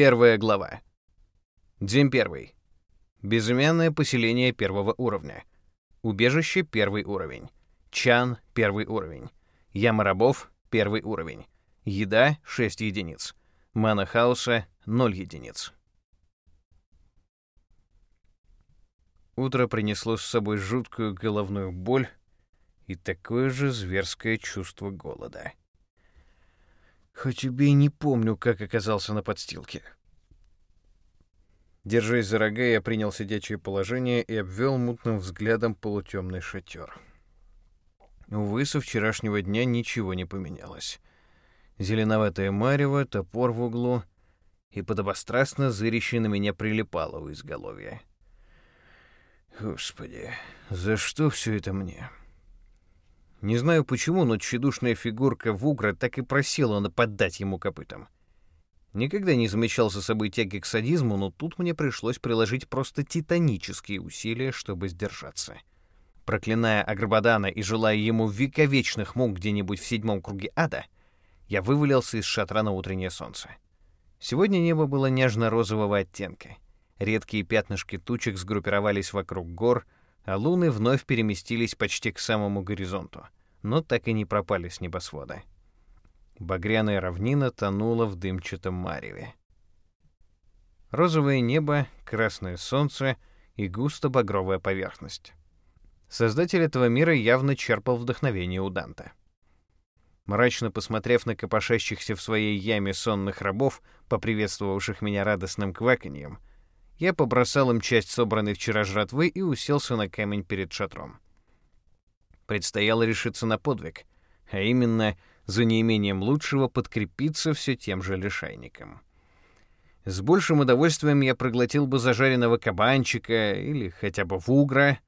Первая глава. День первый. Безымянное поселение первого уровня. Убежище первый уровень. Чан первый уровень. Яма рабов первый уровень. Еда 6 единиц. Мана хаоса 0 единиц. Утро принесло с собой жуткую головную боль и такое же зверское чувство голода. Хоть убей, не помню, как оказался на подстилке. Держась за рога, я принял сидячее положение и обвел мутным взглядом полутемный шатер. Увы, со вчерашнего дня ничего не поменялось. Зеленоватое марево, топор в углу и подобострастно зыряще на меня прилипало у изголовья. Господи, за что все это мне? Не знаю почему, но тщедушная фигурка Вугра так и просила нападать ему копытом. Никогда не замечал за собой тяги к садизму, но тут мне пришлось приложить просто титанические усилия, чтобы сдержаться. Проклиная Аграбадана и желая ему вековечных мук где-нибудь в седьмом круге ада, я вывалился из шатра на утреннее солнце. Сегодня небо было нежно-розового оттенка. Редкие пятнышки тучек сгруппировались вокруг гор — а луны вновь переместились почти к самому горизонту, но так и не пропали с небосвода. Багряная равнина тонула в дымчатом мареве. Розовое небо, красное солнце и густо-багровая поверхность. Создатель этого мира явно черпал вдохновение у Данта. Мрачно посмотрев на копошащихся в своей яме сонных рабов, поприветствовавших меня радостным кваканьем, я побросал им часть собранной вчера жратвы и уселся на камень перед шатром. Предстояло решиться на подвиг, а именно за неимением лучшего подкрепиться все тем же лишайником. С большим удовольствием я проглотил бы зажаренного кабанчика или хотя бы вугра,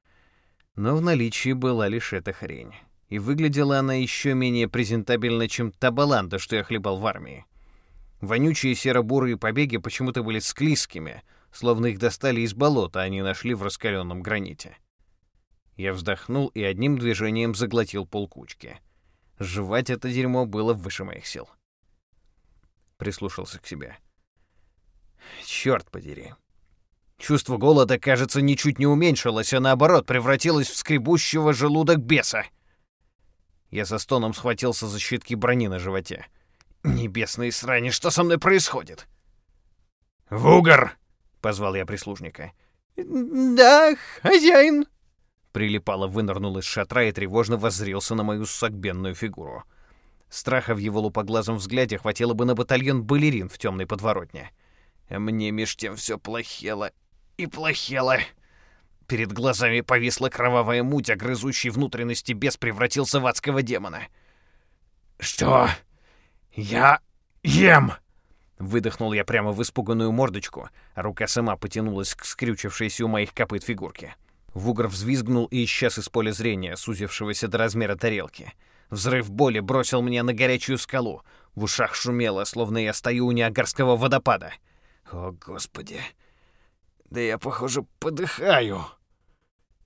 но в наличии была лишь эта хрень. И выглядела она еще менее презентабельно, чем та баланда, что я хлебал в армии. Вонючие серо-бурые побеги почему-то были склизкими — словно их достали из болота, а не нашли в раскаленном граните. Я вздохнул и одним движением заглотил полкучки. Жевать это дерьмо было выше моих сил. Прислушался к себе. Черт подери. Чувство голода, кажется, ничуть не уменьшилось, а наоборот превратилось в скребущего желудок беса. Я со стоном схватился за щитки брони на животе. Небесные срани, что со мной происходит? «Вугар!» — позвал я прислужника. «Да, хозяин!» Прилипало вынырнул из шатра и тревожно воззрился на мою согбенную фигуру. Страха в его лупоглазом взгляде хватило бы на батальон балерин в темной подворотне. Мне меж тем все плохело и плохело. Перед глазами повисла кровавая муть, а грызущий внутренности бес превратился в адского демона. «Что? Я ем!» Выдохнул я прямо в испуганную мордочку, рука сама потянулась к скрючившейся у моих копыт фигурке. Вугр взвизгнул и исчез из поля зрения, сузившегося до размера тарелки. Взрыв боли бросил меня на горячую скалу. В ушах шумело, словно я стою у Ниагарского водопада. О, Господи! Да я, похоже, подыхаю.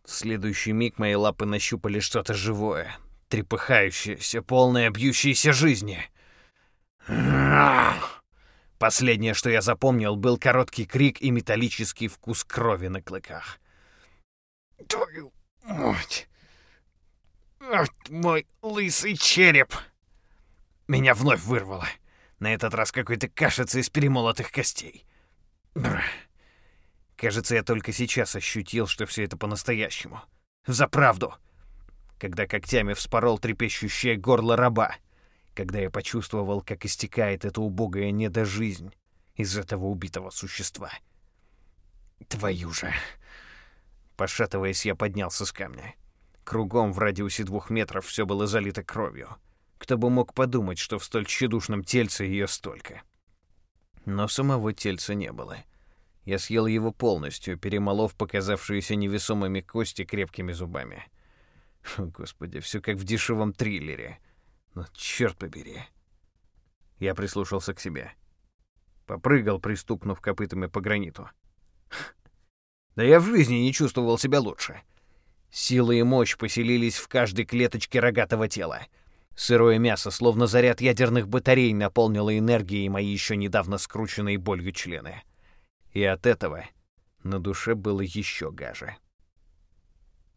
В следующий миг мои лапы нащупали что-то живое, трепыхающееся, полное бьющейся жизни. Ах! Последнее, что я запомнил, был короткий крик и металлический вкус крови на клыках. «Твою мать! Ах, мой лысый череп!» Меня вновь вырвало. На этот раз какой-то кашица из перемолотых костей. Кажется, я только сейчас ощутил, что все это по-настоящему. За правду. Когда когтями вспорол трепещущее горло раба когда я почувствовал, как истекает эта убогая недожизнь из этого убитого существа. Твою же! Пошатываясь, я поднялся с камня. Кругом в радиусе двух метров все было залито кровью. Кто бы мог подумать, что в столь тщедушном тельце ее столько. Но самого тельца не было. Я съел его полностью, перемолов показавшиеся невесомыми кости крепкими зубами. Господи, все как в дешевом триллере — но черт побери. Я прислушался к себе. Попрыгал, пристукнув копытами по граниту. Да я в жизни не чувствовал себя лучше. Сила и мощь поселились в каждой клеточке рогатого тела. Сырое мясо, словно заряд ядерных батарей, наполнило энергией мои еще недавно скрученные болью члены. И от этого на душе было еще гаже.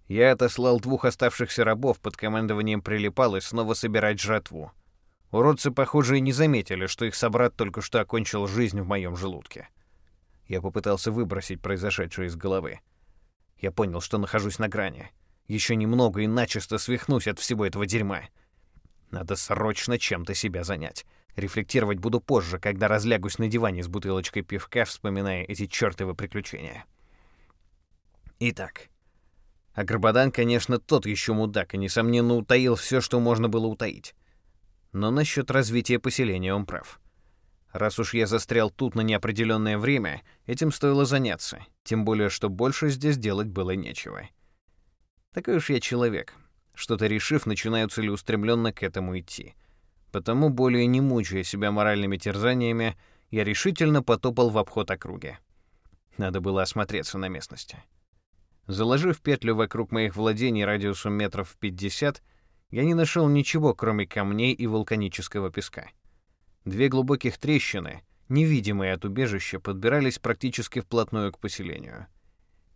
Я отослал двух оставшихся рабов под командованием прилипал и снова собирать жратву. Уродцы, похоже, и не заметили, что их собрат только что окончил жизнь в моем желудке. Я попытался выбросить произошедшее из головы. Я понял, что нахожусь на грани. Еще немного и начисто свихнусь от всего этого дерьма. Надо срочно чем-то себя занять. Рефлектировать буду позже, когда разлягусь на диване с бутылочкой пивка, вспоминая эти чертовы приключения. Итак, Агрбадан, конечно, тот еще мудак и, несомненно, утаил все, что можно было утаить. Но насчет развития поселения он прав. Раз уж я застрял тут на неопределенное время, этим стоило заняться, тем более, что больше здесь делать было нечего. Такой уж я человек. Что-то решив, начинаю целеустремленно к этому идти. Потому, более не мучая себя моральными терзаниями, я решительно потопал в обход округи. Надо было осмотреться на местности. Заложив петлю вокруг моих владений радиусом метров 50, я не нашел ничего, кроме камней и вулканического песка. Две глубоких трещины, невидимые от убежища, подбирались практически вплотную к поселению.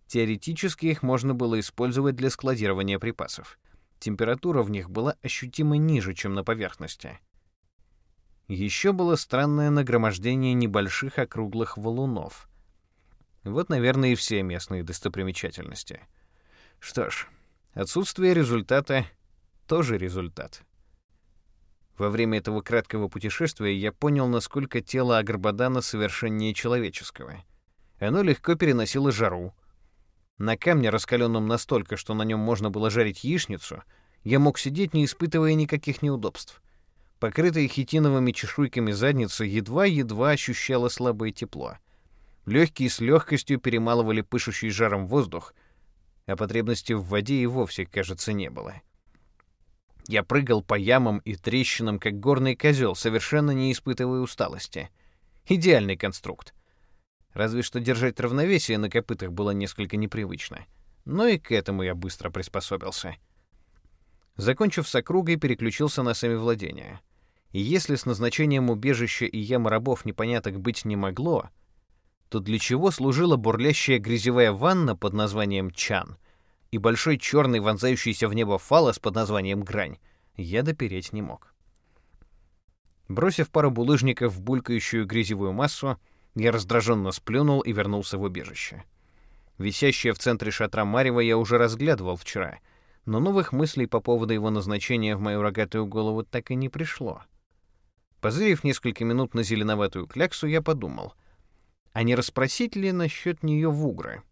Теоретически их можно было использовать для складирования припасов. Температура в них была ощутимо ниже, чем на поверхности. Еще было странное нагромождение небольших округлых валунов — вот, наверное, и все местные достопримечательности. Что ж, отсутствие результата — тоже результат. Во время этого краткого путешествия я понял, насколько тело Агрбадана совершеннее человеческого. Оно легко переносило жару. На камне, раскаленном настолько, что на нем можно было жарить яичницу, я мог сидеть, не испытывая никаких неудобств. Покрытая хитиновыми чешуйками задница едва-едва ощущала слабое тепло — Легкие с легкостью перемалывали пышущий жаром воздух, а потребности в воде и вовсе, кажется, не было. Я прыгал по ямам и трещинам, как горный козел, совершенно не испытывая усталости. Идеальный конструкт. Разве что держать равновесие на копытах было несколько непривычно. Но и к этому я быстро приспособился. Закончив с округой, переключился на сами владения. И если с назначением убежища и ямы рабов непоняток быть не могло, то для чего служила бурлящая грязевая ванна под названием чан и большой черный вонзающийся в небо фалос под названием грань, я допереть не мог. Бросив пару булыжников в булькающую грязевую массу, я раздраженно сплюнул и вернулся в убежище. Висящее в центре шатра Марева я уже разглядывал вчера, но новых мыслей по поводу его назначения в мою рогатую голову так и не пришло. Позырив несколько минут на зеленоватую кляксу, я подумал, а не расспросить ли насчет нее в Угры.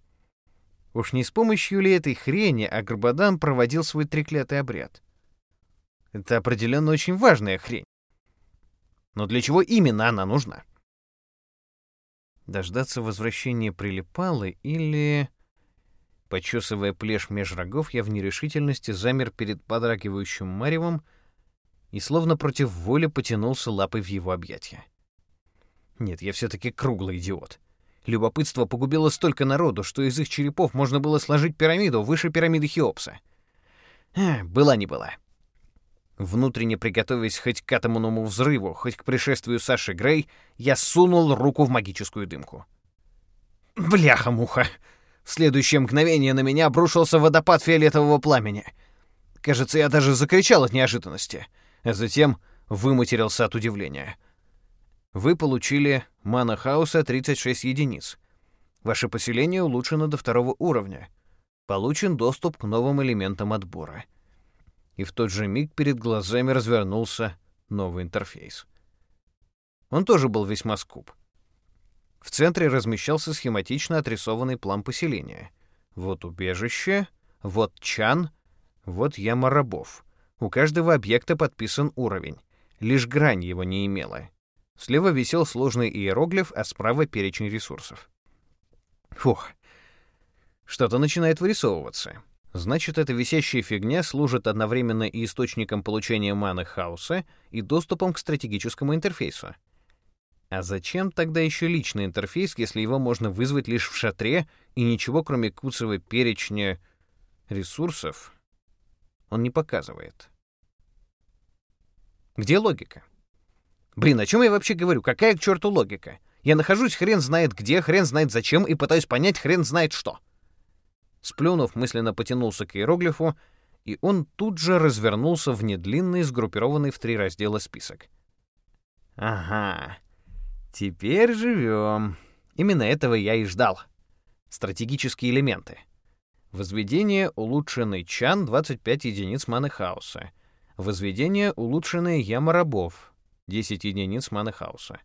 Уж не с помощью ли этой хрени Агрбадан проводил свой треклятый обряд? Это определенно очень важная хрень. Но для чего именно она нужна? Дождаться возвращения прилипалы или... Почесывая плешь меж рогов, я в нерешительности замер перед подрагивающим маревом и словно против воли потянулся лапой в его объятия. Нет, я все-таки круглый идиот. Любопытство погубило столько народу, что из их черепов можно было сложить пирамиду выше пирамиды Хеопса. А, была не была. Внутренне приготовясь хоть к атомному взрыву, хоть к пришествию Саши Грей, я сунул руку в магическую дымку. Бляха-муха! В следующее мгновение на меня обрушился водопад фиолетового пламени. Кажется, я даже закричал от неожиданности, а затем выматерился от удивления — вы получили мана хаоса 36 единиц. Ваше поселение улучшено до второго уровня. Получен доступ к новым элементам отбора. И в тот же миг перед глазами развернулся новый интерфейс. Он тоже был весьма скуп. В центре размещался схематично отрисованный план поселения. Вот убежище, вот чан, вот яма рабов. У каждого объекта подписан уровень. Лишь грань его не имела. Слева висел сложный иероглиф, а справа перечень ресурсов. Фух. Что-то начинает вырисовываться. Значит, эта висящая фигня служит одновременно и источником получения маны хаоса, и доступом к стратегическому интерфейсу. А зачем тогда еще личный интерфейс, если его можно вызвать лишь в шатре, и ничего, кроме куцевого перечня ресурсов, он не показывает? Где логика? Блин, о чем я вообще говорю? Какая к черту логика? Я нахожусь хрен знает где, хрен знает зачем и пытаюсь понять хрен знает что. Сплюнув, мысленно потянулся к иероглифу, и он тут же развернулся в недлинный, сгруппированный в три раздела список. Ага, теперь живем. Именно этого я и ждал. Стратегические элементы. Возведение улучшенный чан 25 единиц маны хаоса. Возведение улучшенная яма рабов 10 единиц маны хаоса.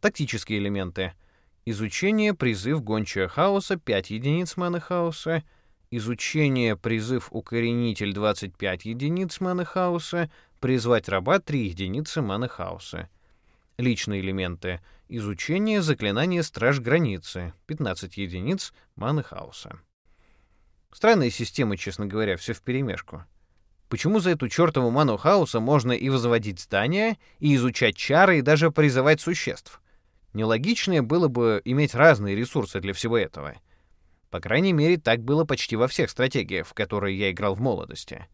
Тактические элементы. Изучение призыв гончая хаоса 5 единиц маны хаоса. Изучение призыв укоренитель 25 единиц маны хаоса. Призвать раба 3 единицы маны хаоса. Личные элементы. Изучение заклинания Страж Границы 15 единиц маны хаоса. Странная система, честно говоря, все вперемешку. Почему за эту чертову ману хаоса можно и возводить здания, и изучать чары, и даже призывать существ? Нелогичнее было бы иметь разные ресурсы для всего этого. По крайней мере, так было почти во всех стратегиях, в которые я играл в молодости.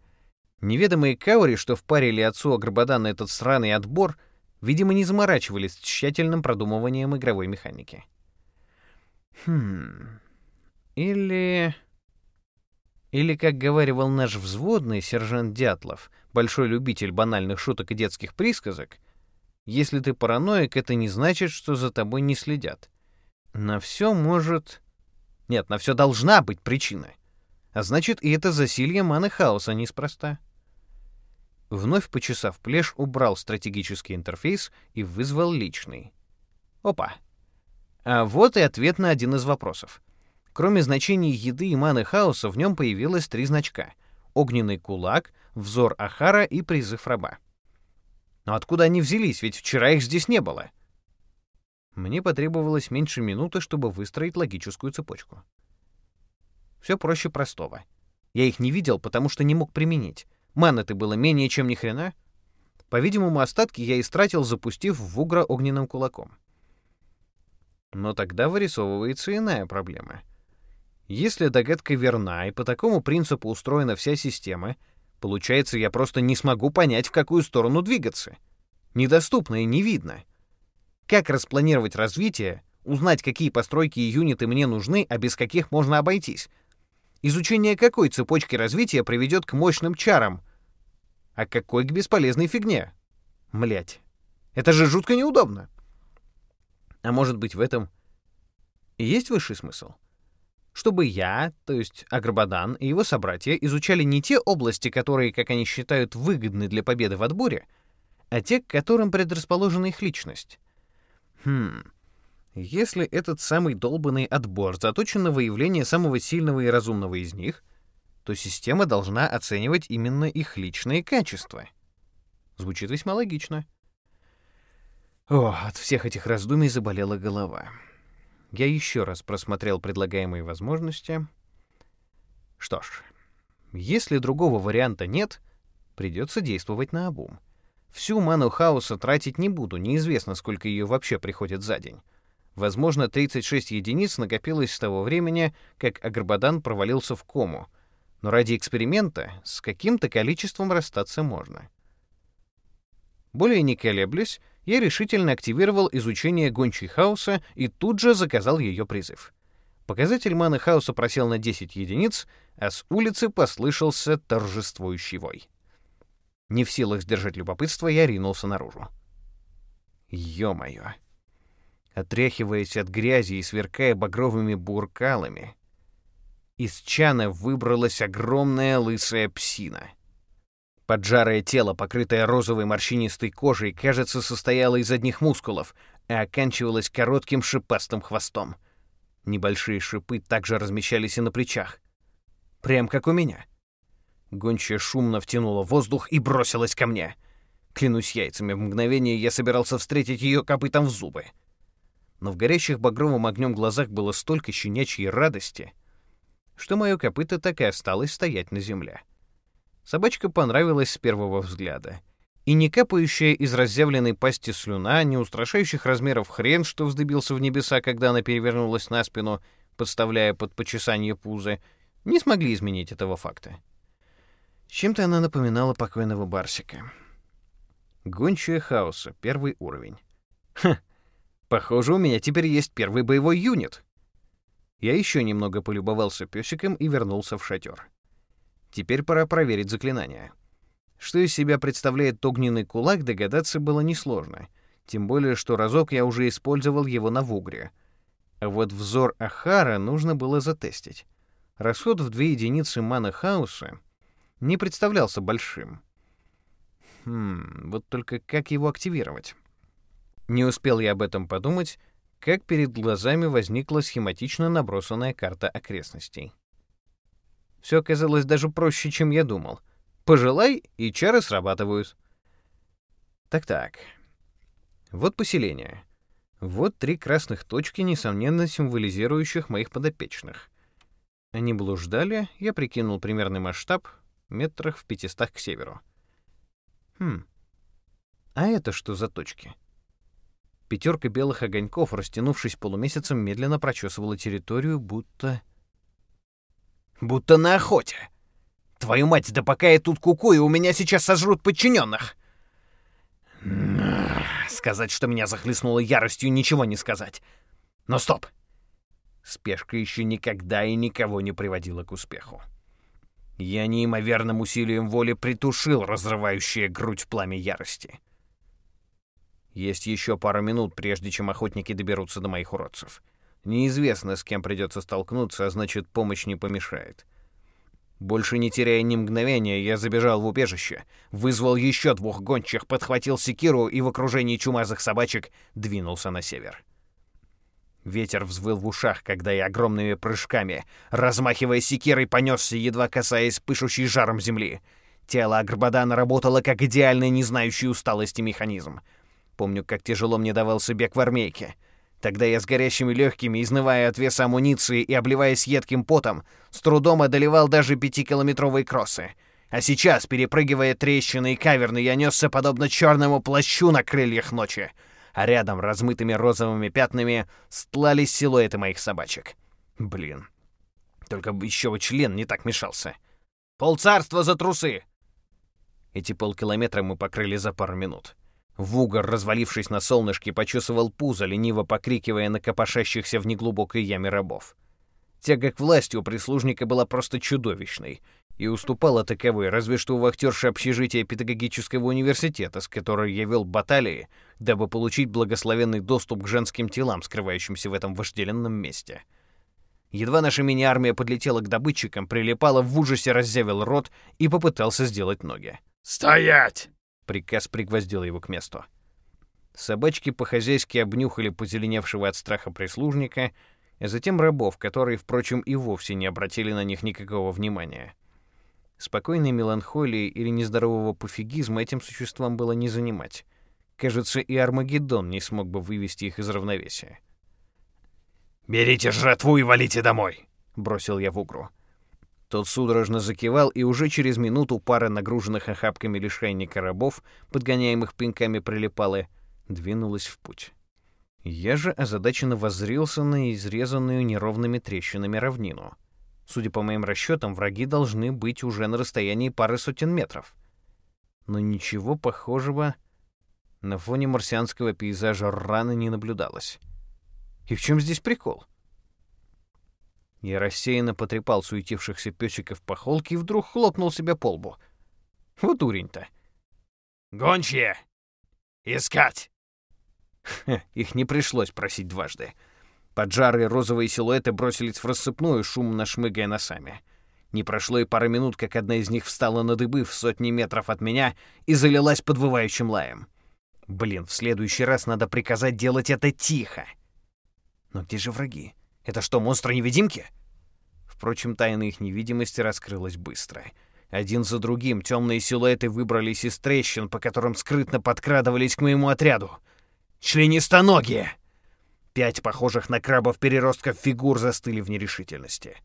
Неведомые Каури, что впарили отцу Агрбадан этот сраный отбор, видимо, не заморачивались с тщательным продумыванием игровой механики. Хм... Или... Или, как говаривал наш взводный сержант Дятлов, большой любитель банальных шуток и детских присказок, если ты параноик, это не значит, что за тобой не следят. На все может... Нет, на все должна быть причина. А значит, и это засилье маны хаоса неспроста. Вновь почесав плешь, убрал стратегический интерфейс и вызвал личный. Опа. А вот и ответ на один из вопросов. Кроме значений еды и маны хаоса, в нем появилось три значка — огненный кулак, взор Ахара и призыв раба. Но откуда они взялись, ведь вчера их здесь не было? Мне потребовалось меньше минуты, чтобы выстроить логическую цепочку. Все проще простого. Я их не видел, потому что не мог применить. Маны-то было менее чем ни хрена. По-видимому, остатки я истратил, запустив в угра огненным кулаком. Но тогда вырисовывается иная проблема — если догадка верна и по такому принципу устроена вся система, получается, я просто не смогу понять, в какую сторону двигаться. Недоступно и не видно. Как распланировать развитие, узнать, какие постройки и юниты мне нужны, а без каких можно обойтись? Изучение какой цепочки развития приведет к мощным чарам, а какой к бесполезной фигне? Млять. Это же жутко неудобно. А может быть, в этом и есть высший смысл? Чтобы я, то есть Аграбадан и его собратья изучали не те области, которые, как они считают, выгодны для победы в отборе, а те, к которым предрасположена их личность. Хм. Если этот самый долбанный отбор заточен на выявление самого сильного и разумного из них, то система должна оценивать именно их личные качества. Звучит весьма логично. О, от всех этих раздумий заболела голова. Я еще раз просмотрел предлагаемые возможности. Что ж, если другого варианта нет, придется действовать на обум. Всю ману хаоса тратить не буду, неизвестно, сколько ее вообще приходит за день. Возможно, 36 единиц накопилось с того времени, как Агрбадан провалился в кому. Но ради эксперимента с каким-то количеством расстаться можно. Более не колеблясь, я решительно активировал изучение гончей хаоса и тут же заказал ее призыв. Показатель маны хаоса просел на 10 единиц, а с улицы послышался торжествующий вой. Не в силах сдержать любопытство, я ринулся наружу. Ё-моё! Отряхиваясь от грязи и сверкая багровыми буркалами, из чана выбралась огромная лысая псина — Поджарое тело, покрытое розовой морщинистой кожей, кажется, состояло из одних мускулов, а оканчивалось коротким шипастым хвостом. Небольшие шипы также размещались и на плечах. Прям как у меня. Гончая шумно втянула воздух и бросилась ко мне. Клянусь яйцами, в мгновение я собирался встретить ее копытом в зубы. Но в горящих багровым огнем глазах было столько щенячьей радости, что мое копыто так и осталось стоять на земле. — Собачка понравилась с первого взгляда. И не капающая из разъявленной пасти слюна, не устрашающих размеров хрен, что вздыбился в небеса, когда она перевернулась на спину, подставляя под почесание пузы, не смогли изменить этого факта. Чем-то она напоминала покойного Барсика. Гончая хаоса, первый уровень. Ха, похоже, у меня теперь есть первый боевой юнит. Я еще немного полюбовался песиком и вернулся в шатер. Теперь пора проверить заклинание. Что из себя представляет огненный кулак, догадаться было несложно. Тем более, что разок я уже использовал его на вугре. А вот взор Ахара нужно было затестить. Расход в две единицы маны хаоса не представлялся большим. Хм, вот только как его активировать? Не успел я об этом подумать, как перед глазами возникла схематично набросанная карта окрестностей. Все оказалось даже проще, чем я думал. Пожелай, и чары срабатывают. Так-так. Вот поселение. Вот три красных точки, несомненно символизирующих моих подопечных. Они блуждали, я прикинул примерный масштаб, метрах в пятистах к северу. Хм. А это что за точки? Пятерка белых огоньков, растянувшись полумесяцем, медленно прочесывала территорию, будто... Будто на охоте. Твою мать, да пока я тут кукую, у меня сейчас сожрут подчиненных. Сказать, что меня захлестнуло яростью, ничего не сказать. Но стоп! Спешка еще никогда и никого не приводила к успеху. Я неимоверным усилием воли притушил разрывающее грудь пламя ярости. Есть еще пара минут, прежде чем охотники доберутся до моих уродцев. Неизвестно, с кем придется столкнуться, а значит, помощь не помешает. Больше не теряя ни мгновения, я забежал в убежище, вызвал еще двух гончих, подхватил секиру и в окружении чумазых собачек двинулся на север. Ветер взвыл в ушах, когда я огромными прыжками, размахивая секирой, понесся, едва касаясь пышущей жаром земли. Тело Агрбадана работало как идеальный, не знающий усталости механизм. Помню, как тяжело мне давался бег в армейке — Тогда я с горящими легкими, изнывая от веса амуниции и обливаясь едким потом, с трудом одолевал даже пятикилометровые кроссы. А сейчас, перепрыгивая трещины и каверны, я несся подобно черному плащу на крыльях ночи. А рядом, размытыми розовыми пятнами, стлались силуэты моих собачек. Блин. Только еще бы член не так мешался. «Полцарства за трусы!» Эти полкилометра мы покрыли за пару минут. Вугор, развалившись на солнышке, почесывал пузо, лениво покрикивая на копошащихся в неглубокой яме рабов. Тяга к власти у прислужника была просто чудовищной и уступала таковой разве что у вахтерши общежития педагогического университета, с которой я вел баталии, дабы получить благословенный доступ к женским телам, скрывающимся в этом вожделенном месте. Едва наша мини-армия подлетела к добытчикам, прилипала в ужасе, раззявил рот и попытался сделать ноги. «Стоять!» Приказ пригвоздил его к месту. Собачки по-хозяйски обнюхали позеленевшего от страха прислужника, а затем рабов, которые, впрочем, и вовсе не обратили на них никакого внимания. Спокойной меланхолии или нездорового пофигизма этим существам было не занимать. Кажется, и Армагеддон не смог бы вывести их из равновесия. «Берите жратву и валите домой!» — бросил я в угру. Тот судорожно закивал, и уже через минуту пара нагруженных охапками лишайника рабов, подгоняемых пинками прилипалы, двинулась в путь. Я же озадаченно воззрился на изрезанную неровными трещинами равнину. Судя по моим расчетам, враги должны быть уже на расстоянии пары сотен метров. Но ничего похожего на фоне марсианского пейзажа рано не наблюдалось. И в чем здесь прикол? Я рассеянно потрепал суетившихся песиков по холке и вдруг хлопнул себя по лбу. Вот дурень-то. «Гончие! Искать!» их не пришлось просить дважды. Поджарые розовые силуэты бросились в рассыпную, шумно шмыгая носами. Не прошло и пары минут, как одна из них встала на дыбы в сотни метров от меня и залилась подвывающим лаем. Блин, в следующий раз надо приказать делать это тихо. Но где же враги? Это что, монстры-невидимки? Впрочем, тайна их невидимости раскрылась быстро. Один за другим темные силуэты выбрались из трещин, по которым скрытно подкрадывались к моему отряду. Членистоногие! Пять похожих на крабов переростков фигур застыли в нерешительности.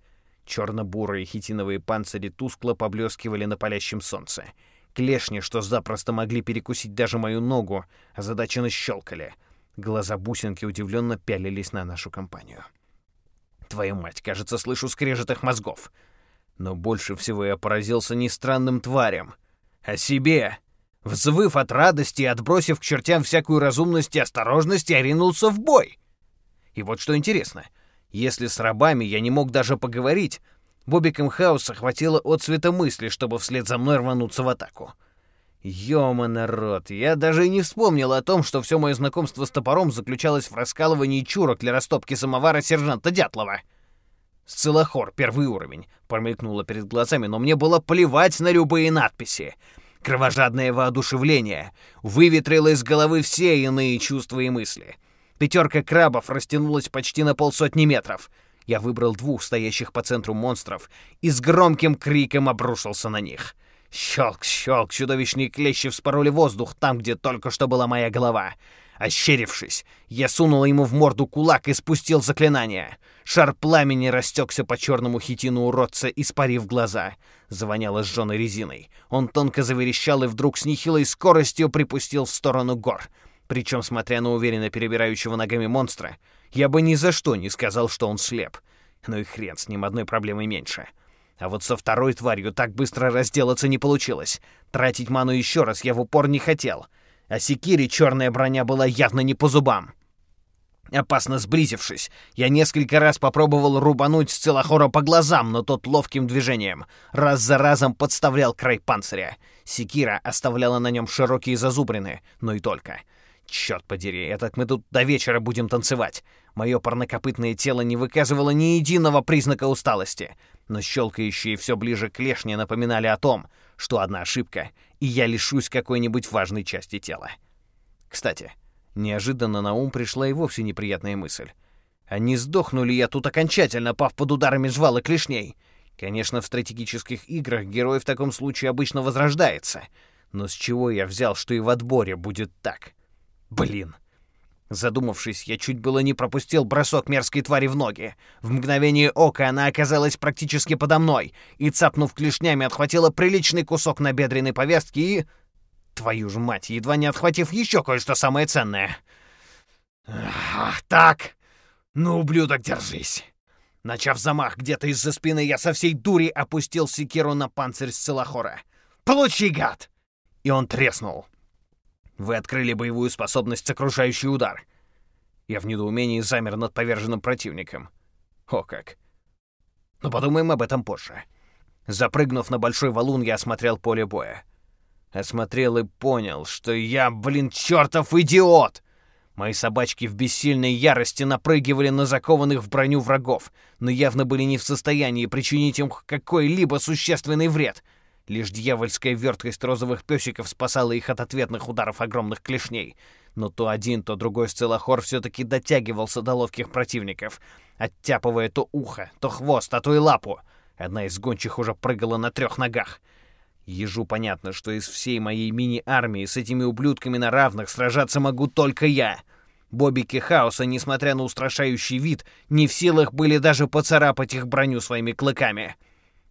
Черно-бурые хитиновые панцири тускло поблескивали на палящем солнце. Клешни, что запросто могли перекусить даже мою ногу, озадаченно щелкали. Глаза бусинки удивленно пялились на нашу компанию. Твою мать, кажется, слышу скрежет их мозгов. Но больше всего я поразился не странным тварям, а себе. Взвыв от радости и отбросив к чертям всякую разумность и осторожность, я ринулся в бой. И вот что интересно. Если с рабами я не мог даже поговорить, Бобиком Хауса хватило отцвета мысли, чтобы вслед за мной рвануться в атаку. Ёма, народ, я даже и не вспомнил о том, что все мое знакомство с топором заключалось в раскалывании чурок для растопки самовара сержанта Дятлова. «Сцилохор, первый уровень», — промелькнуло перед глазами, но мне было плевать на любые надписи. Кровожадное воодушевление выветрило из головы все иные чувства и мысли. Пятерка крабов растянулась почти на полсотни метров. Я выбрал двух стоящих по центру монстров и с громким криком обрушился на них — Щелк, щелк, чудовищные клещи вспороли воздух там, где только что была моя голова. Ощерившись, я сунул ему в морду кулак и спустил заклинание. Шар пламени растекся по черному хитину уродца, испарив глаза. Завоняло сжженной резиной. Он тонко заверещал и вдруг с нехилой скоростью припустил в сторону гор. Причем, смотря на уверенно перебирающего ногами монстра, я бы ни за что не сказал, что он слеп. Ну и хрен с ним, одной проблемой меньше. А вот со второй тварью так быстро разделаться не получилось. Тратить ману еще раз я в упор не хотел. А секире черная броня была явно не по зубам. Опасно сблизившись, я несколько раз попробовал рубануть Сцелохора по глазам, но тот ловким движением раз за разом подставлял край панциря. Секира оставляла на нем широкие зазубрины, но и только. Черт подери, этот мы тут до вечера будем танцевать. Мое парнокопытное тело не выказывало ни единого признака усталости но щелкающие все ближе клешни напоминали о том, что одна ошибка, и я лишусь какой-нибудь важной части тела. Кстати, неожиданно на ум пришла и вовсе неприятная мысль. А не сдохну ли я тут окончательно, пав под ударами жвал и клешней? Конечно, в стратегических играх герой в таком случае обычно возрождается. Но с чего я взял, что и в отборе будет так? Блин. Задумавшись, я чуть было не пропустил бросок мерзкой твари в ноги. В мгновение ока она оказалась практически подо мной и, цапнув клешнями, отхватила приличный кусок набедренной повязки и... Твою ж мать, едва не отхватив еще кое-что самое ценное. Ах, так! Ну, ублюдок, держись! Начав замах где-то из-за спины, я со всей дури опустил секиру на панцирь Сцилахора. «Получи, гад!» И он треснул. Вы открыли боевую способность «Сокрушающий удар». Я в недоумении замер над поверженным противником. О как. Но подумаем об этом позже. Запрыгнув на большой валун, я осмотрел поле боя. Осмотрел и понял, что я, блин, чертов идиот! Мои собачки в бессильной ярости напрыгивали на закованных в броню врагов, но явно были не в состоянии причинить им какой-либо существенный вред — Лишь дьявольская верткость розовых песиков спасала их от ответных ударов огромных клешней. Но то один, то другой сцелохор все-таки дотягивался до ловких противников, оттяпывая то ухо, то хвост, а то и лапу. Одна из гончих уже прыгала на трех ногах. Ежу понятно, что из всей моей мини-армии с этими ублюдками на равных сражаться могу только я. Бобики Хаоса, несмотря на устрашающий вид, не в силах были даже поцарапать их броню своими клыками.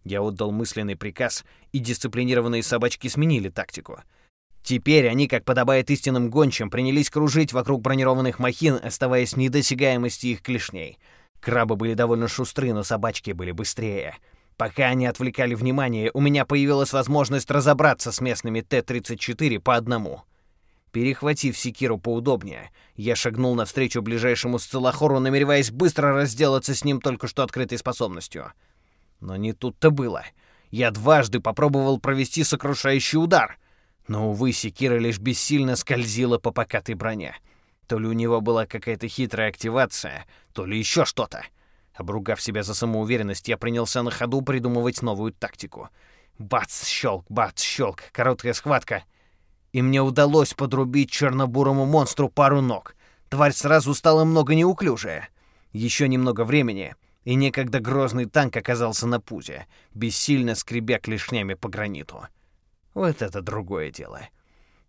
Я отдал мысленный приказ, и дисциплинированные собачки сменили тактику. Теперь они, как подобает истинным гончим, принялись кружить вокруг бронированных махин, оставаясь в недосягаемости их клешней. Крабы были довольно шустры, но собачки были быстрее. Пока они отвлекали внимание, у меня появилась возможность разобраться с местными Т-34 по одному. Перехватив секиру поудобнее, я шагнул навстречу ближайшему сцелохору, намереваясь быстро разделаться с ним только что открытой способностью — но не тут-то было. Я дважды попробовал провести сокрушающий удар, но, увы, секира лишь бессильно скользила по покатой броне. То ли у него была какая-то хитрая активация, то ли еще что-то. Обругав себя за самоуверенность, я принялся на ходу придумывать новую тактику. Бац, щелк, бац, щелк, короткая схватка. И мне удалось подрубить чернобурому монстру пару ног. Тварь сразу стала много неуклюжая. Еще немного времени — и некогда грозный танк оказался на пузе, бессильно скребя клешнями по граниту. Вот это другое дело.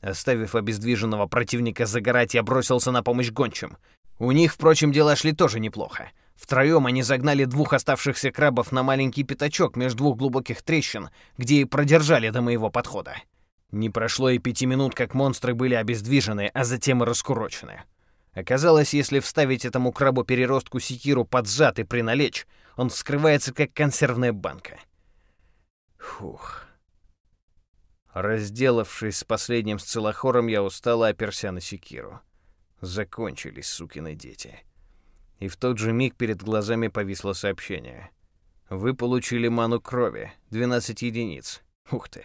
Оставив обездвиженного противника загорать, я бросился на помощь гончим. У них, впрочем, дела шли тоже неплохо. Втроем они загнали двух оставшихся крабов на маленький пятачок между двух глубоких трещин, где и продержали до моего подхода. Не прошло и пяти минут, как монстры были обездвижены, а затем и раскурочены. Оказалось, если вставить этому крабу-переростку секиру под зад и приналечь, он вскрывается, как консервная банка. Фух. Разделавшись с последним сцелохором, я устало оперся на секиру. Закончились сукины дети. И в тот же миг перед глазами повисло сообщение. Вы получили ману крови, 12 единиц. Ух ты.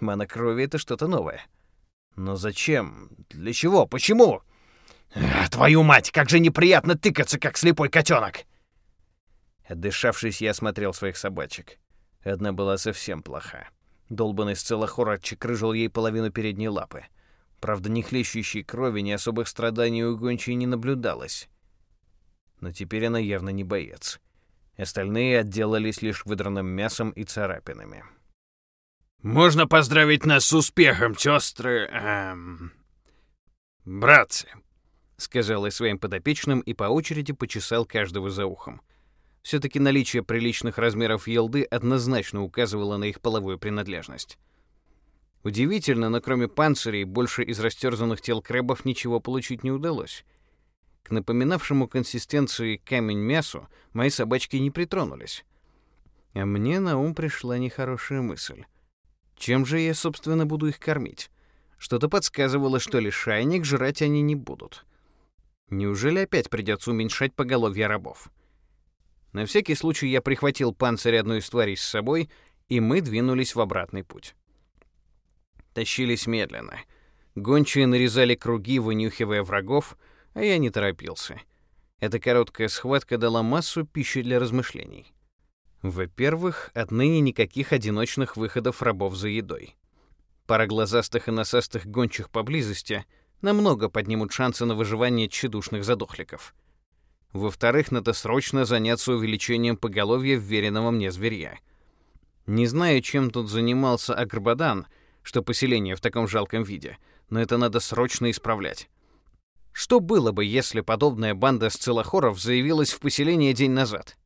Мана крови — это что-то новое. Но зачем? Для чего? Почему? Твою мать, как же неприятно тыкаться, как слепой котенок! Отдышавшись, я осмотрел своих собачек. Одна была совсем плоха. Долбанный сцелохор отчекрыжил ей половину передней лапы. Правда, ни хлещущей крови, ни особых страданий у гончей не наблюдалось. Но теперь она явно не боец. Остальные отделались лишь выдранным мясом и царапинами. «Можно поздравить нас с успехом, сестры... Эм... братцы», — сказал я своим подопечным и по очереди почесал каждого за ухом. Все-таки наличие приличных размеров елды однозначно указывало на их половую принадлежность. Удивительно, но кроме панцирей, больше из растерзанных тел крабов ничего получить не удалось. К напоминавшему консистенции камень мясу мои собачки не притронулись. А мне на ум пришла нехорошая мысль. Чем же я, собственно, буду их кормить? Что-то подсказывало, что лишайник жрать они не будут. Неужели опять придется уменьшать поголовье рабов? На всякий случай я прихватил панцирь одной из тварей с собой, и мы двинулись в обратный путь. Тащились медленно. Гончие нарезали круги, вынюхивая врагов, а я не торопился. Эта короткая схватка дала массу пищи для размышлений. Во-первых, отныне никаких одиночных выходов рабов за едой. Пара глазастых и носастых гончих поблизости намного поднимут шансы на выживание тщедушных задохликов. Во-вторых, надо срочно заняться увеличением поголовья вверенного мне зверья. Не знаю, чем тут занимался Агрбадан, что поселение в таком жалком виде, но это надо срочно исправлять. Что было бы, если подобная банда сцелохоров заявилась в поселение день назад?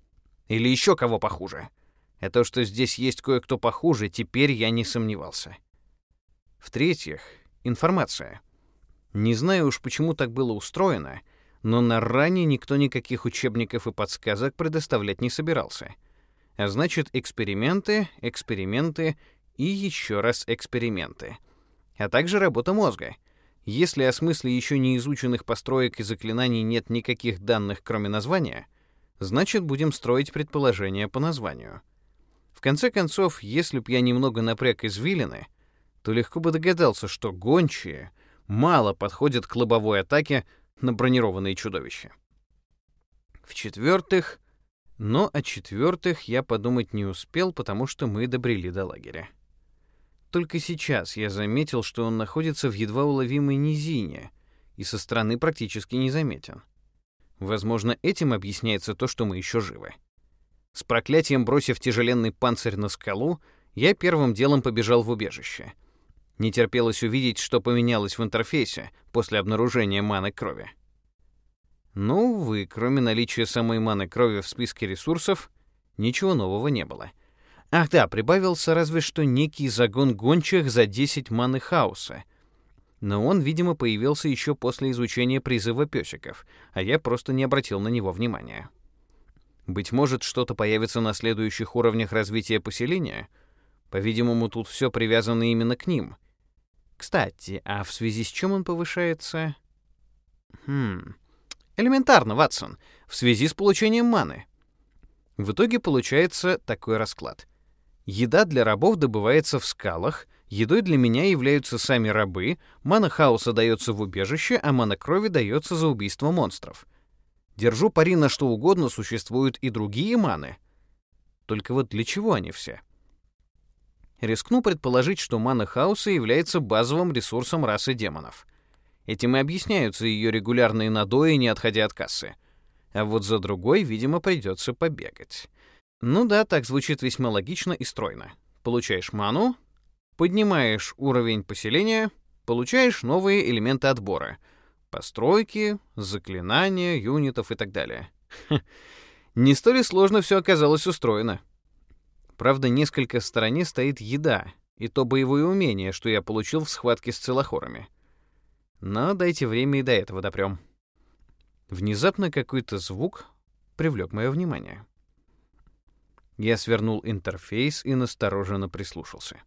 Или еще кого похуже? А то, что здесь есть кое-кто похуже, теперь я не сомневался. В-третьих, информация. Не знаю уж, почему так было устроено — но на ране никто никаких учебников и подсказок предоставлять не собирался. А значит, эксперименты, эксперименты и еще раз эксперименты. А также работа мозга. Если о смысле еще не изученных построек и заклинаний нет никаких данных, кроме названия, значит, будем строить предположения по названию. В конце концов, если б я немного напряг извилины, то легко бы догадался, что гончие мало подходят к лобовой атаке на бронированные чудовища. В-четвертых, но о четвертых я подумать не успел, потому что мы добрели до лагеря. Только сейчас я заметил, что он находится в едва уловимой низине и со стороны практически незаметен. Возможно, этим объясняется то, что мы еще живы. С проклятием бросив тяжеленный панцирь на скалу, я первым делом побежал в убежище — не терпелось увидеть, что поменялось в интерфейсе после обнаружения маны крови. Но, увы, кроме наличия самой маны крови в списке ресурсов, ничего нового не было. Ах да, прибавился разве что некий загон гончих за 10 маны хаоса. Но он, видимо, появился еще после изучения призыва песиков, а я просто не обратил на него внимания. Быть может, что-то появится на следующих уровнях развития поселения? По-видимому, тут все привязано именно к ним — кстати, а в связи с чем он повышается? Хм. Элементарно, Ватсон. В связи с получением маны. В итоге получается такой расклад. Еда для рабов добывается в скалах, едой для меня являются сами рабы, мана хаоса дается в убежище, а мана крови дается за убийство монстров. Держу пари на что угодно, существуют и другие маны. Только вот для чего они все? Рискну предположить, что мана хаоса является базовым ресурсом расы демонов. Этим и объясняются ее регулярные надои, не отходя от кассы. А вот за другой, видимо, придется побегать. Ну да, так звучит весьма логично и стройно. Получаешь ману, поднимаешь уровень поселения, получаешь новые элементы отбора. Постройки, заклинания, юнитов и так далее. Не столь сложно все оказалось устроено. Правда, несколько в стороне стоит еда, и то боевое умение, что я получил в схватке с целохорами. Но дайте время и до этого допрем. Внезапно какой-то звук привлек мое внимание. Я свернул интерфейс и настороженно прислушался.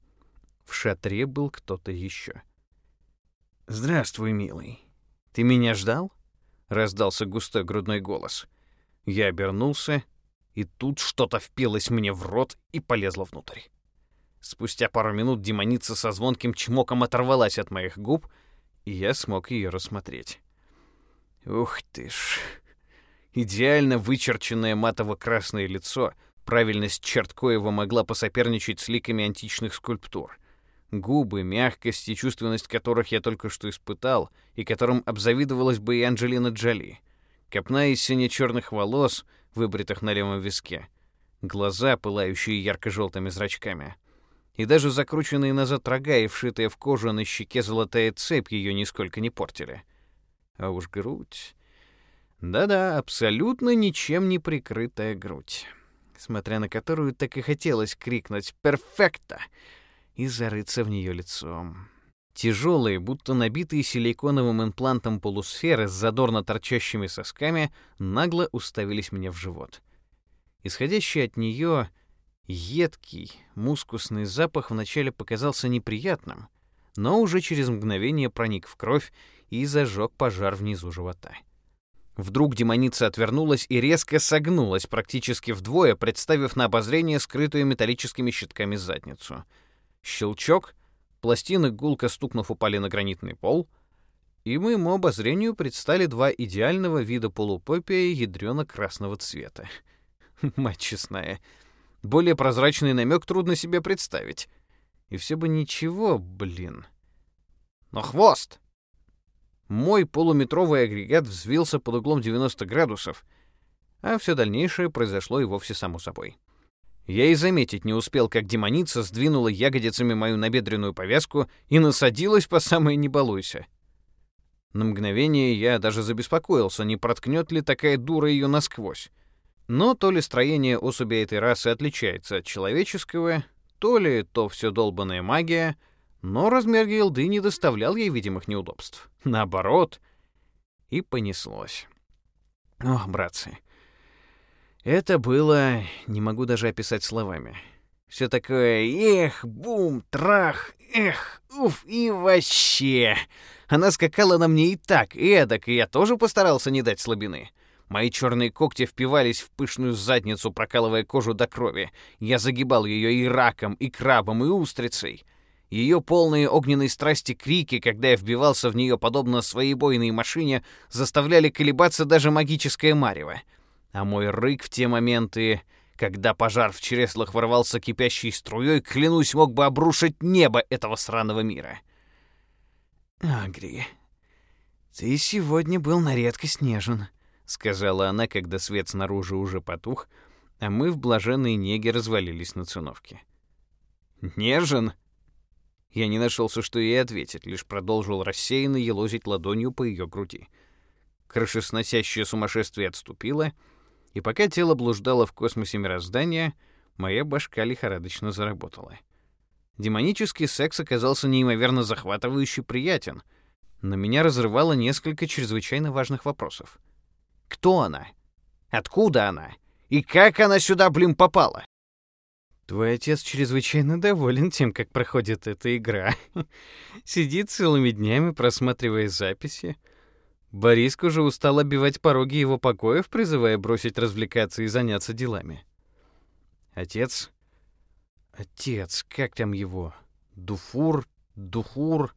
В шатре был кто-то еще. «Здравствуй, милый. Ты меня ждал?» — раздался густой грудной голос. Я обернулся, и тут что-то впилось мне в рот и полезло внутрь. Спустя пару минут демоница со звонким чмоком оторвалась от моих губ, и я смог ее рассмотреть. Ух ты ж! Идеально вычерченное матово-красное лицо, правильность черт коего могла посоперничать с ликами античных скульптур. Губы, мягкость и чувственность которых я только что испытал, и которым обзавидовалась бы и Анджелина Джоли. Копна из сине-черных волос, выбритых на левом виске. Глаза, пылающие ярко-желтыми зрачками. И даже закрученные назад рога и вшитая в кожу на щеке золотая цепь ее нисколько не портили. А уж грудь... Да-да, абсолютно ничем не прикрытая грудь, смотря на которую так и хотелось крикнуть «Перфекто!» и зарыться в нее лицом. Тяжелые, будто набитые силиконовым имплантом полусферы с задорно торчащими сосками нагло уставились мне в живот. Исходящий от нее едкий, мускусный запах вначале показался неприятным, но уже через мгновение проник в кровь и зажег пожар внизу живота. Вдруг демоница отвернулась и резко согнулась практически вдвое, представив на обозрение скрытую металлическими щитками задницу. Щелчок, пластины гулко стукнув упали на гранитный пол, и моему обозрению предстали два идеального вида полупопия ядрёно-красного цвета. Мать честная, более прозрачный намек трудно себе представить. И все бы ничего, блин. Но хвост! Мой полуметровый агрегат взвился под углом 90 градусов, а все дальнейшее произошло и вовсе само собой. Я и заметить не успел, как демоница сдвинула ягодицами мою набедренную повязку и насадилась по самой не балуйся. На мгновение я даже забеспокоился, не проткнет ли такая дура ее насквозь. Но то ли строение особи этой расы отличается от человеческого, то ли то все долбанная магия — но размер елды не доставлял ей видимых неудобств. Наоборот, и понеслось. Ох, братцы, это было... не могу даже описать словами. Все такое «эх, бум, трах, эх, уф, и вообще». Она скакала на мне и так, и эдак, и я тоже постарался не дать слабины. Мои черные когти впивались в пышную задницу, прокалывая кожу до крови. Я загибал ее и раком, и крабом, и устрицей. Ее полные огненной страсти крики, когда я вбивался в нее подобно своебойной машине, заставляли колебаться даже магическое марево. А мой рык в те моменты, когда пожар в чреслах ворвался кипящей струей, клянусь, мог бы обрушить небо этого сраного мира. «Агри, ты сегодня был на редкость нежен», — сказала она, когда свет снаружи уже потух, а мы в блаженной неге развалились на циновке. «Нежен?» Я не нашелся, что ей ответить, лишь продолжил рассеянно елозить ладонью по ее груди. Крышесносящее сумасшествие отступило, и пока тело блуждало в космосе мироздания, моя башка лихорадочно заработала. Демонический секс оказался неимоверно захватывающе приятен, но меня разрывало несколько чрезвычайно важных вопросов. Кто она? Откуда она? И как она сюда, блин, попала? Твой отец чрезвычайно доволен тем, как проходит эта игра. Сидит целыми днями, просматривая записи. Бориск уже устал обивать пороги его покоев, призывая бросить развлекаться и заняться делами. Отец... Отец, как там его? Дуфур? Духур?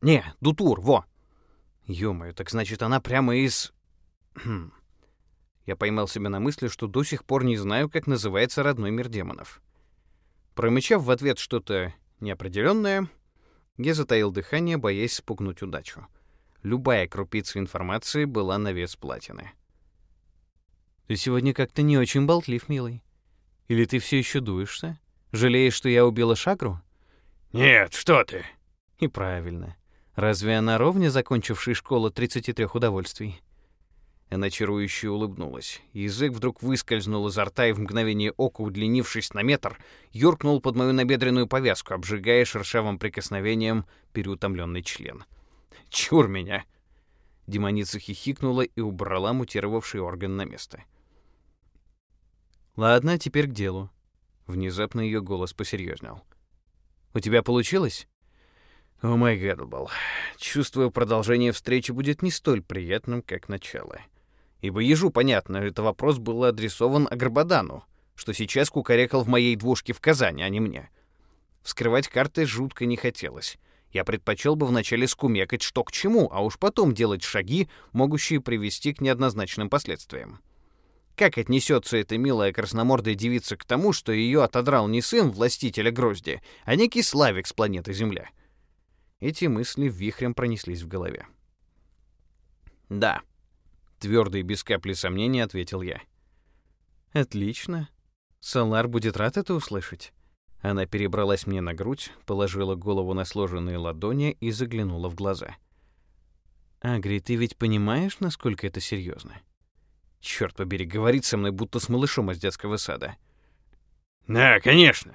Не, Дутур, во! Ё-моё, так значит, она прямо из... Хм, я поймал себя на мысли, что до сих пор не знаю, как называется родной мир демонов. Промычав в ответ что-то неопределенное, я затаил дыхание, боясь спугнуть удачу. Любая крупица информации была на вес платины. «Ты сегодня как-то не очень болтлив, милый. Или ты все еще дуешься? Жалеешь, что я убила Шагру?» «Нет, что ты!» «И правильно. Разве она ровня закончившая школу 33 удовольствий?» Она чарующе улыбнулась. Язык вдруг выскользнул изо рта и в мгновение ока, удлинившись на метр, юркнул под мою набедренную повязку, обжигая шершавым прикосновением переутомленный член. «Чур меня!» Демоница хихикнула и убрала мутировавший орган на место. «Ладно, теперь к делу». Внезапно ее голос посерьезнел. У тебя получилось?» «О май Гэддл, чувствую, продолжение встречи будет не столь приятным, как начало. Ибо ежу понятно, это вопрос был адресован Агрбадану, что сейчас кукарекал в моей двушке в Казани, а не мне. Вскрывать карты жутко не хотелось. Я предпочел бы вначале скумекать, что к чему, а уж потом делать шаги, могущие привести к неоднозначным последствиям. Как отнесется эта милая красномордая девица к тому, что ее отодрал не сын властителя Грозди, а некий Славик с планеты Земля? Эти мысли вихрем пронеслись в голове. «Да», — твердо и без капли сомнения ответил я. «Отлично. Салар будет рад это услышать». Она перебралась мне на грудь, положила голову на сложенные ладони и заглянула в глаза. «Агри, ты ведь понимаешь, насколько это серьезно? Черт побери, говорит со мной, будто с малышом из детского сада. «Да, конечно!»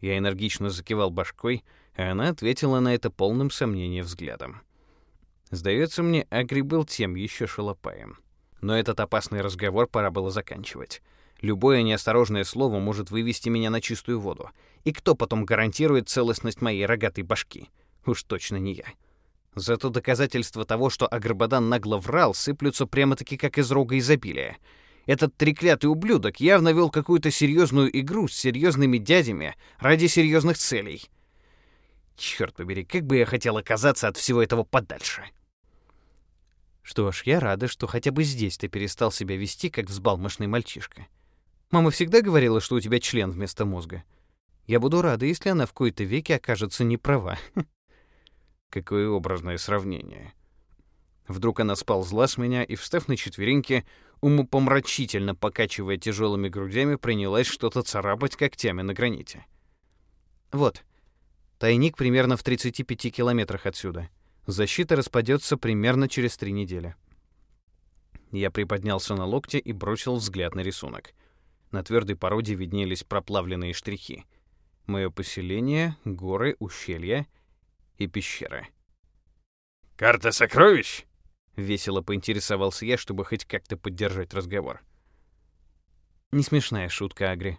Я энергично закивал башкой, а она ответила на это полным сомнением взглядом. Сдается мне, Агри был тем еще шалопаем. Но этот опасный разговор пора было заканчивать. Любое неосторожное слово может вывести меня на чистую воду. И кто потом гарантирует целостность моей рогатой башки? Уж точно не я. Зато доказательства того, что Агрбадан нагло врал, сыплются прямо-таки как из рога изобилия. Этот треклятый ублюдок явно вел какую-то серьезную игру с серьезными дядями ради серьезных целей. Черт побери, как бы я хотел оказаться от всего этого подальше. Что ж, я рада, что хотя бы здесь ты перестал себя вести, как взбалмошный мальчишка. Мама всегда говорила, что у тебя член вместо мозга. Я буду рада, если она в кои-то веке окажется не права. Какое образное сравнение. Вдруг она сползла с меня и, встав на четвереньки, умопомрачительно покачивая тяжелыми грудями, принялась что-то царапать когтями на граните. Вот. Тайник примерно в 35 километрах отсюда. Защита распадется примерно через три недели. Я приподнялся на локте и бросил взгляд на рисунок. На твердой породе виднелись проплавленные штрихи. Мое поселение, горы, ущелья — и пещеры. «Карта сокровищ?» — весело поинтересовался я, чтобы хоть как-то поддержать разговор. «Не смешная шутка, Агри.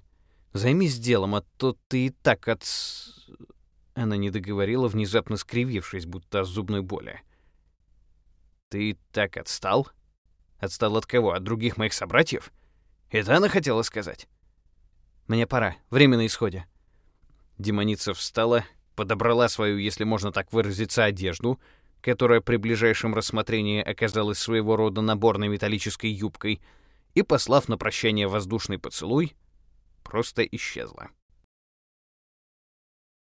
Займись делом, а то ты и так от...» Она не договорила, внезапно скривившись, будто от зубной боли. «Ты так отстал? Отстал от кого? От других моих собратьев? Это она хотела сказать?» «Мне пора. Время на исходе». Демоница встала, подобрала свою, если можно так выразиться, одежду, которая при ближайшем рассмотрении оказалась своего рода наборной металлической юбкой, и, послав на прощание воздушный поцелуй, просто исчезла.